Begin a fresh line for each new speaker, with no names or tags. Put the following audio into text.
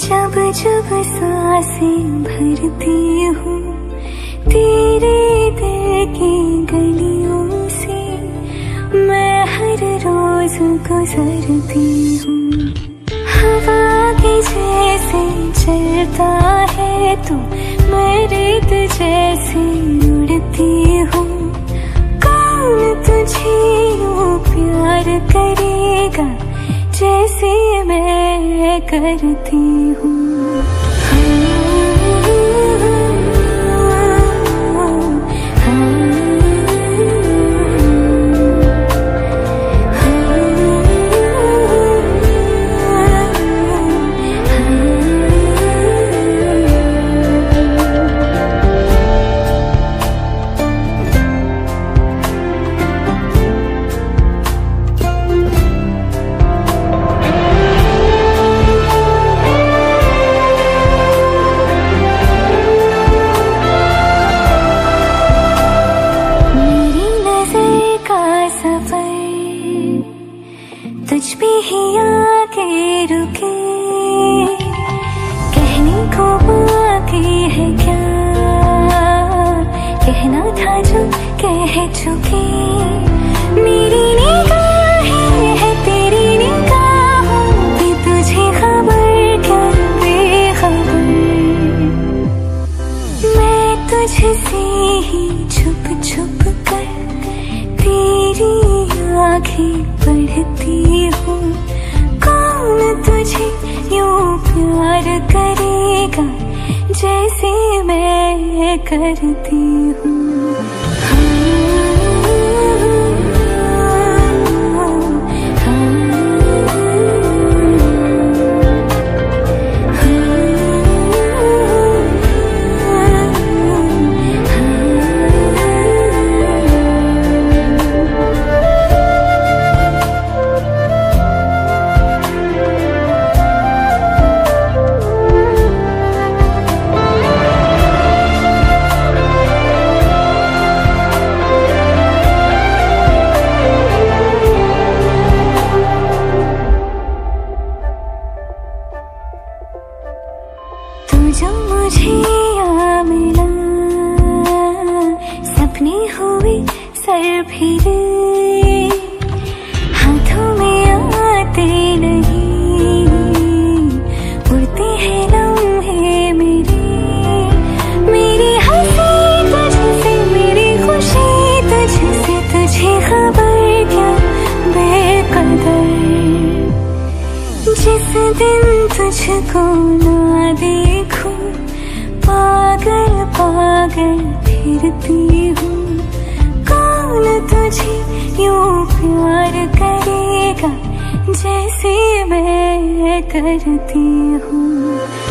जब जब साँसें भरती हूँ, तेरे दिल की गलियों से मैं हर रोज गुजरती हूँ। हवा के जैसे चलता है तू, मेरे जैसे उड़ती हूँ। कौन तुझे यूँ प्यार करेगा जैसे मैं करती हूँ। सफ़र। तुझ पे ही आके रुके। तेरी आँखें पढ़ती हूँ। कौन तुझे यूँ प्यार करेगा? जैसे मैं करती हूँ। जो मुझे मिला सपने सर हाथों में आते नहीं मेरे मेरी हँसी तुझसे मेरी खुशी तुझे खबर क्या जिस दिन तुझको ना तुझे यूँ प्यार करेगा जैसे मैं करती हाँ।